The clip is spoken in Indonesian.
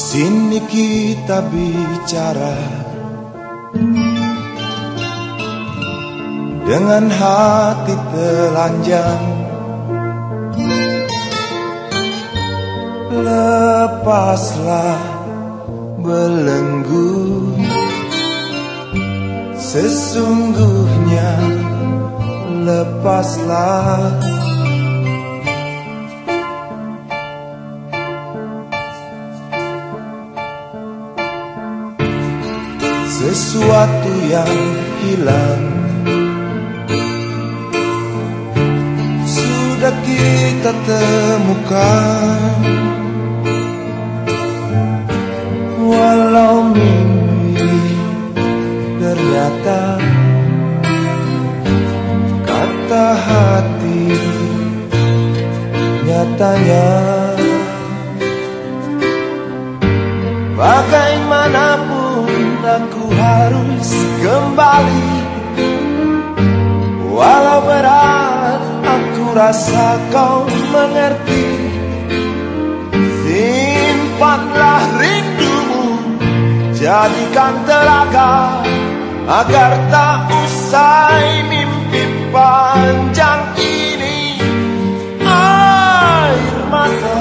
Sini kita bicara Dengan hati telanjang. Lepaslah belenggu. Sesungguhnya lepaslah sesuatu yang hilang. Sudah kita temukan. Walau mimpi ternyata Kata hati nyatanya aku harus kembali. Walau berat aku rasa kau mengerti. Simpanlah rindumu Jadikan telaga Agar tak usai mimpi panjang ini. Air mata